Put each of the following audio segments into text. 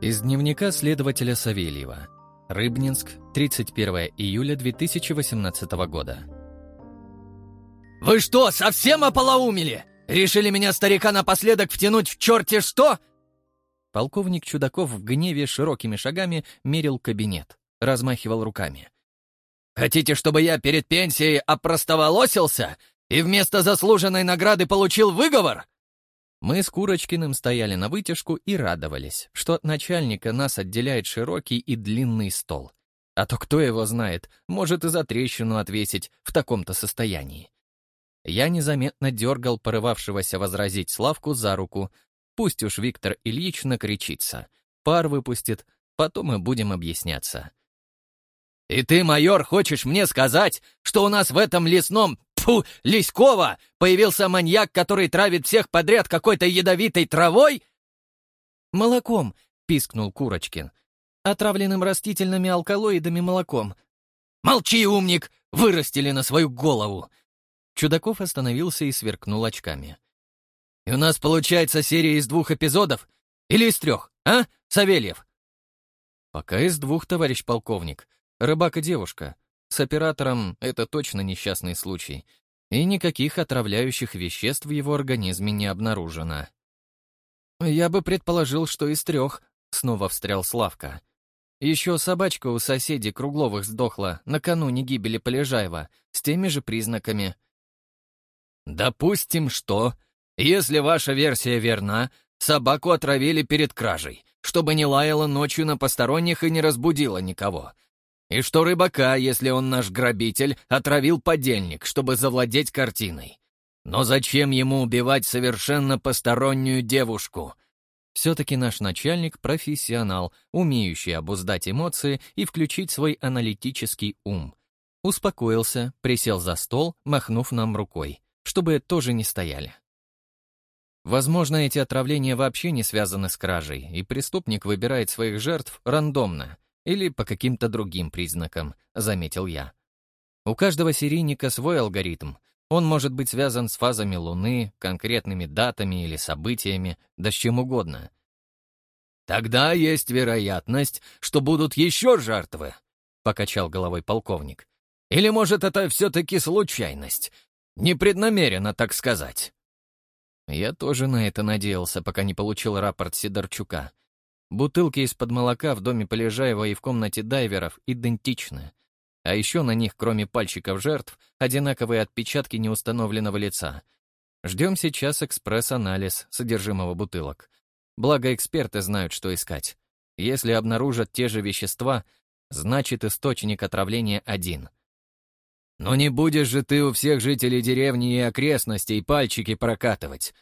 Из дневника следователя Савельева. Рыбнинск, 31 июля 2018 года. «Вы что, совсем ополоумели? Решили меня, старика, напоследок втянуть в черте что?» Полковник Чудаков в гневе широкими шагами мерил кабинет, размахивал руками. «Хотите, чтобы я перед пенсией опростоволосился и вместо заслуженной награды получил выговор? Мы с Курочкиным стояли на вытяжку и радовались, что от начальника нас отделяет широкий и длинный стол. А то кто его знает, может и за трещину отвесить в таком-то состоянии. Я незаметно дергал порывавшегося возразить Славку за руку. Пусть уж Виктор Ильич накричится. Пар выпустит, потом мы будем объясняться. «И ты, майор, хочешь мне сказать, что у нас в этом лесном Фу, Лиськова! Появился маньяк, который травит всех подряд какой-то ядовитой травой?» «Молоком!» — пискнул Курочкин. «Отравленным растительными алкалоидами молоком». «Молчи, умник! Вырастили на свою голову!» Чудаков остановился и сверкнул очками. «И у нас получается серия из двух эпизодов? Или из трех, а, Савельев?» «Пока из двух, товарищ полковник. Рыбак и девушка. С оператором это точно несчастный случай, и никаких отравляющих веществ в его организме не обнаружено. «Я бы предположил, что из трех», — снова встрял Славка. «Еще собачка у соседей Кругловых сдохла накануне гибели Полежаева, с теми же признаками». «Допустим, что, если ваша версия верна, собаку отравили перед кражей, чтобы не лаяла ночью на посторонних и не разбудила никого», и что рыбака, если он наш грабитель, отравил подельник, чтобы завладеть картиной. Но зачем ему убивать совершенно постороннюю девушку? Все-таки наш начальник — профессионал, умеющий обуздать эмоции и включить свой аналитический ум. Успокоился, присел за стол, махнув нам рукой, чтобы тоже не стояли. Возможно, эти отравления вообще не связаны с кражей, и преступник выбирает своих жертв рандомно — или по каким-то другим признакам, заметил я. У каждого серийника свой алгоритм. Он может быть связан с фазами Луны, конкретными датами или событиями, да с чем угодно. «Тогда есть вероятность, что будут еще жертвы», — покачал головой полковник. «Или, может, это все-таки случайность? Непреднамеренно, так сказать». Я тоже на это надеялся, пока не получил рапорт Сидорчука. Бутылки из-под молока в доме Полежаева и в комнате дайверов идентичны. А еще на них, кроме пальчиков жертв, одинаковые отпечатки неустановленного лица. Ждем сейчас экспресс-анализ содержимого бутылок. Благо эксперты знают, что искать. Если обнаружат те же вещества, значит источник отравления один. Но не будешь же ты у всех жителей деревни и окрестностей пальчики прокатывать.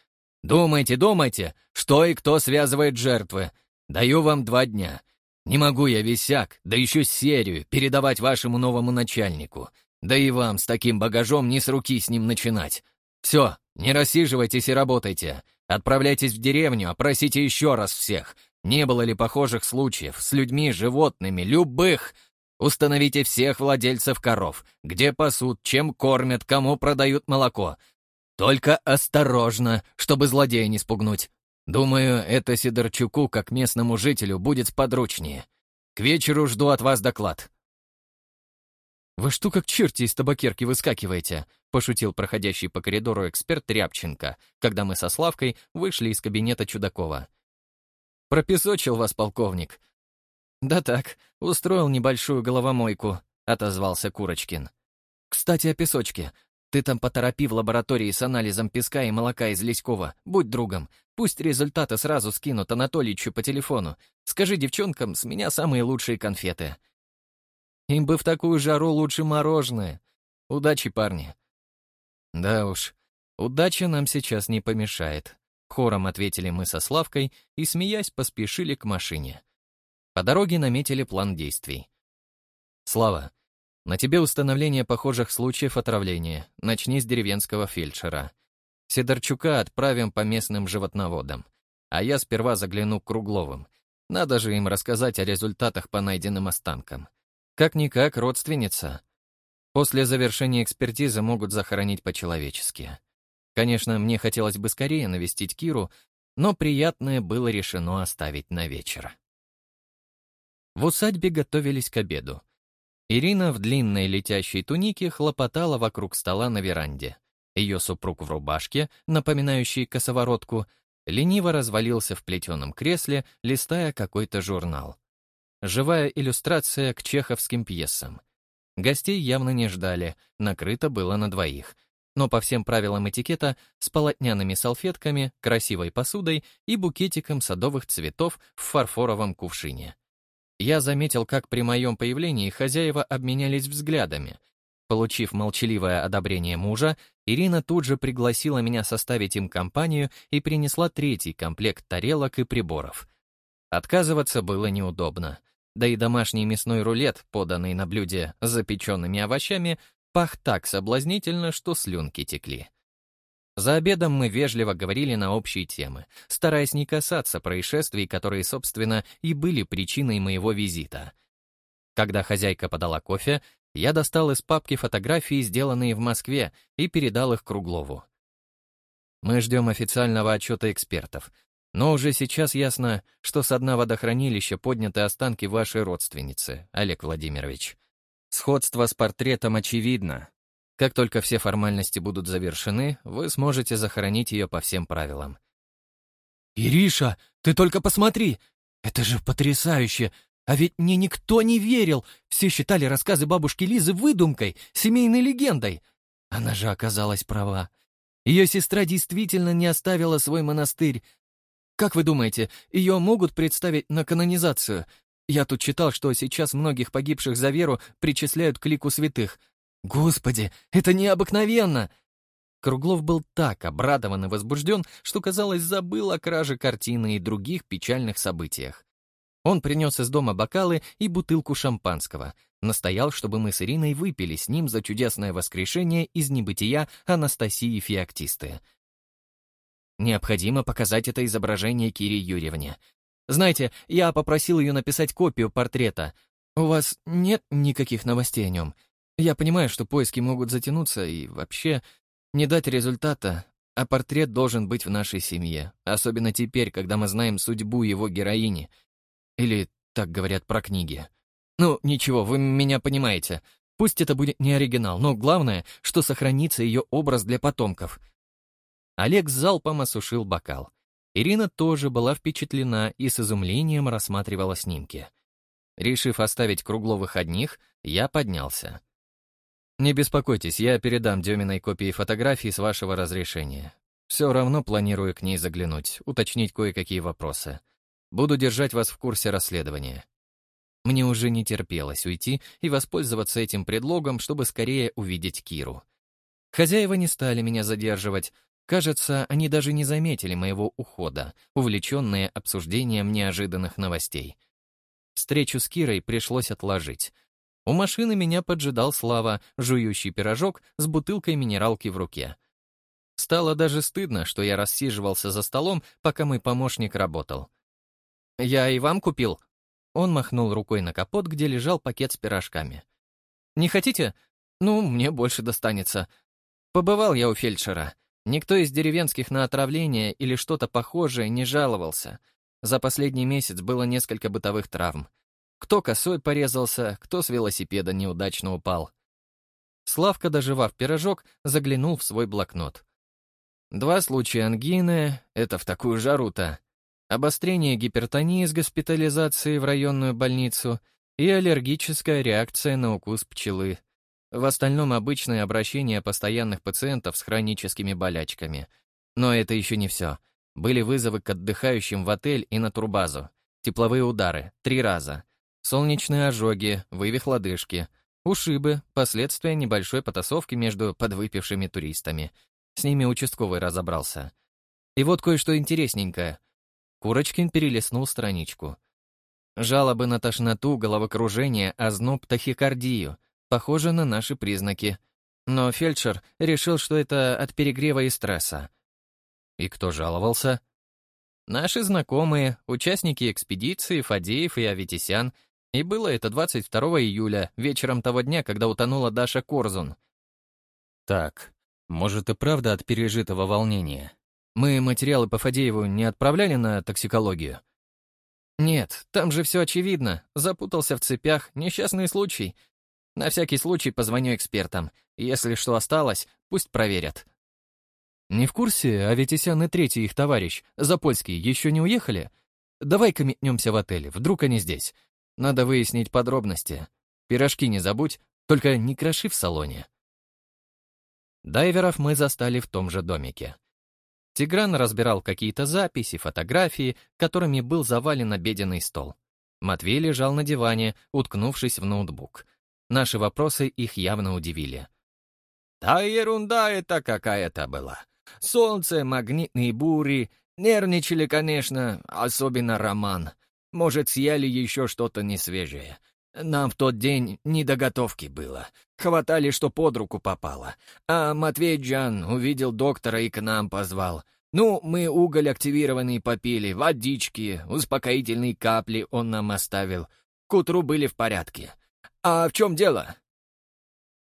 Думайте, думайте, что и кто связывает жертвы, Даю вам два дня. Не могу я висяк, да еще серию, передавать вашему новому начальнику. Да и вам с таким багажом не с руки с ним начинать. Все, не рассиживайтесь и работайте. Отправляйтесь в деревню, опросите еще раз всех. Не было ли похожих случаев с людьми, животными, любых? Установите всех владельцев коров, где пасут, чем кормят, кому продают молоко. Только осторожно, чтобы злодея не спугнуть. Думаю, это Сидорчуку, как местному жителю, будет подручнее. К вечеру жду от вас доклад». «Вы что как черти из табакерки выскакиваете?» — пошутил проходящий по коридору эксперт Рябченко, когда мы со Славкой вышли из кабинета Чудакова. «Пропесочил вас, полковник». «Да так, устроил небольшую головомойку», — отозвался Курочкин. «Кстати, о песочке. Ты там поторопи в лаборатории с анализом песка и молока из Леськова. Будь другом. Пусть результаты сразу скинут Анатоличу по телефону. Скажи девчонкам, с меня самые лучшие конфеты. Им бы в такую жару лучше мороженое. Удачи, парни. Да уж, удача нам сейчас не помешает. Хором ответили мы со Славкой и, смеясь, поспешили к машине. По дороге наметили план действий. Слава, на тебе установление похожих случаев отравления. Начни с деревенского фельдшера. Сидорчука отправим по местным животноводам. А я сперва загляну к Кругловым. Надо же им рассказать о результатах по найденным останкам. Как-никак родственница. После завершения экспертизы могут захоронить по-человечески. Конечно, мне хотелось бы скорее навестить Киру, но приятное было решено оставить на вечер. В усадьбе готовились к обеду. Ирина в длинной летящей тунике хлопотала вокруг стола на веранде. Ее супруг в рубашке, напоминающей косоворотку, лениво развалился в плетеном кресле, листая какой-то журнал. Живая иллюстрация к чеховским пьесам. Гостей явно не ждали, накрыто было на двоих. Но по всем правилам этикета с полотняными салфетками, красивой посудой и букетиком садовых цветов в фарфоровом кувшине. Я заметил, как при моем появлении хозяева обменялись взглядами. Получив молчаливое одобрение мужа, Ирина тут же пригласила меня составить им компанию и принесла третий комплект тарелок и приборов. Отказываться было неудобно. Да и домашний мясной рулет, поданный на блюде с запеченными овощами, пах так соблазнительно, что слюнки текли. За обедом мы вежливо говорили на общие темы, стараясь не касаться происшествий, которые, собственно, и были причиной моего визита. Когда хозяйка подала кофе, я достал из папки фотографии, сделанные в Москве, и передал их Круглову. Мы ждем официального отчета экспертов, но уже сейчас ясно, что с дна водохранилища подняты останки вашей родственницы, Олег Владимирович. Сходство с портретом очевидно, как только все формальности будут завершены, вы сможете захоронить ее по всем правилам. «Ириша, ты только посмотри! Это же потрясающе! А ведь мне никто не верил! Все считали рассказы бабушки Лизы выдумкой, семейной легендой. Она же оказалась права. Ее сестра действительно не оставила свой монастырь. Как вы думаете, ее могут представить на канонизацию? Я тут читал, что сейчас многих погибших за веру причисляют к лику святых, Господи, это необыкновенно! Круглов был так обрадован и возбужден, что, казалось, забыл о краже картины и других печальных событиях. Он принес из дома бокалы и бутылку шампанского, настоял, чтобы мы с Ириной выпили с ним за чудесное воскрешение из небытия Анастасии Феоктисты. Необходимо показать это изображение Кире Юрьевне. Знаете, я попросил ее написать копию портрета. У вас нет никаких новостей о нем? Я понимаю, что поиски могут затянуться и вообще не дать результата, а портрет должен быть в нашей семье, особенно теперь, когда мы знаем судьбу его героини. Или так говорят про книги. Ну, ничего, вы меня понимаете. Пусть это будет не оригинал, но главное, что сохранится ее образ для потомков. Олег залпом осушил бокал. Ирина тоже была впечатлена и с изумлением рассматривала снимки. Решив оставить Кругловых одних, я поднялся. Не беспокойтесь, я передам Деминой копии фотографий с вашего разрешения. Все равно планирую к ней заглянуть, уточнить кое-какие вопросы. Буду держать вас в курсе расследования. Мне уже не терпелось уйти и воспользоваться этим предлогом, чтобы скорее увидеть Киру. Хозяева не стали меня задерживать. Кажется, они даже не заметили моего ухода, увлеченные обсуждением неожиданных новостей. Встречу с Кирой пришлось отложить — у машины меня поджидал Слава, жующий пирожок с бутылкой минералки в руке. Стало даже стыдно, что я рассиживался за столом, пока мой помощник работал. «Я и вам купил?» Он махнул рукой на капот, где лежал пакет с пирожками. «Не хотите? Ну, мне больше достанется. Побывал я у фельдшера. Никто из деревенских на отравление или что-то похожее не жаловался. За последний месяц было несколько бытовых травм. Кто косой порезался, кто с велосипеда неудачно упал. Славка, доживав пирожок, заглянул в свой блокнот. Два случая ангины — это в такую жару-то. Обострение гипертонии с госпитализацией в районную больницу и аллергическая реакция на укус пчелы. В остальном обычное обращение постоянных пациентов с хроническими болячками. Но это еще не все. Были вызовы к отдыхающим в отель и на турбазу. Тепловые удары — три раза. Солнечные ожоги, вывих лодыжки, ушибы, последствия небольшой потасовки между подвыпившими туристами. С ними участковый разобрался. И вот кое-что интересненькое. Курочкин перелистнул страничку. Жалобы на тошноту, головокружение, озноб, тахикардию. Похоже на наши признаки. Но фельдшер решил, что это от перегрева и стресса. И кто жаловался? Наши знакомые, участники экспедиции Фадеев и Аветисян — и было это 22 июля, вечером того дня, когда утонула Даша Корзун. Так, может и правда от пережитого волнения. Мы материалы по Фадееву не отправляли на токсикологию? Нет, там же все очевидно. Запутался в цепях, несчастный случай. На всякий случай позвоню экспертам. Если что осталось, пусть проверят. Не в курсе, а ведь Исян и третий их товарищ, Запольский, еще не уехали? Давай-ка метнемся в отеле, вдруг они здесь. Надо выяснить подробности. Пирожки не забудь, только не кроши в салоне. Дайверов мы застали в том же домике. Тигран разбирал какие-то записи, фотографии, которыми был завален обеденный стол. Матвей лежал на диване, уткнувшись в ноутбук. Наши вопросы их явно удивили. «Да ерунда это какая-то была. Солнце, магнитные бури. Нервничали, конечно, особенно Роман. Может, съели еще что-то несвежее. Нам в тот день не до готовки было. Хватали, что под руку попало. А Матвей Джан увидел доктора и к нам позвал. Ну, мы уголь активированный попили, водички, успокоительные капли он нам оставил. К утру были в порядке. А в чем дело?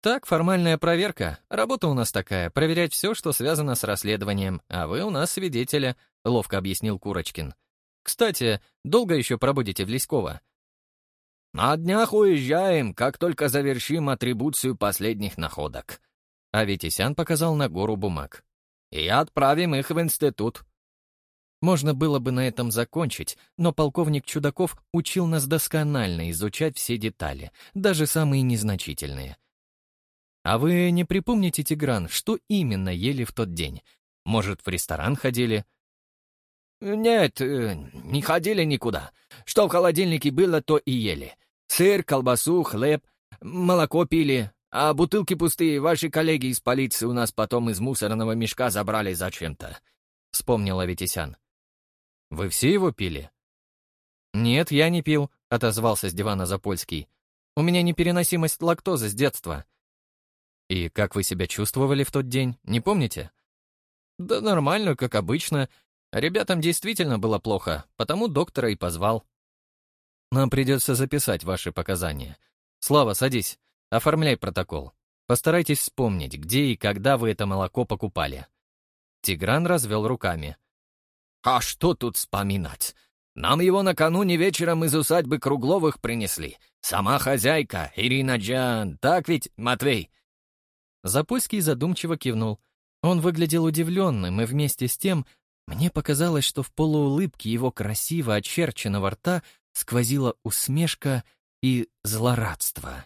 Так, формальная проверка. Работа у нас такая — проверять все, что связано с расследованием, а вы у нас свидетеля, — ловко объяснил Курочкин. Кстати, долго еще пробудете в Леськово? На днях уезжаем, как только завершим атрибуцию последних находок. А Витисян показал на гору бумаг. И отправим их в институт. Можно было бы на этом закончить, но полковник Чудаков учил нас досконально изучать все детали, даже самые незначительные. А вы не припомните, Тигран, что именно ели в тот день? Может, в ресторан ходили? Нет, э, не ходили никуда. Что в холодильнике было, то и ели. Сыр, колбасу, хлеб, молоко пили, а бутылки пустые ваши коллеги из полиции у нас потом из мусорного мешка забрали зачем-то», — вспомнил Аветисян. «Вы все его пили?» «Нет, я не пил», — отозвался с дивана Запольский. «У меня непереносимость лактозы с детства». «И как вы себя чувствовали в тот день, не помните?» «Да нормально, как обычно. Ребятам действительно было плохо, потому доктора и позвал». Нам придется записать ваши показания. Слава, садись. Оформляй протокол. Постарайтесь вспомнить, где и когда вы это молоко покупали». Тигран развел руками. «А что тут вспоминать? Нам его накануне вечером из усадьбы Кругловых принесли. Сама хозяйка, Ирина Джан. Так ведь, Матвей?» Запольский задумчиво кивнул. Он выглядел удивленным, и вместе с тем мне показалось, что в полуулыбке его красиво очерченного рта сквозила усмешка и злорадство.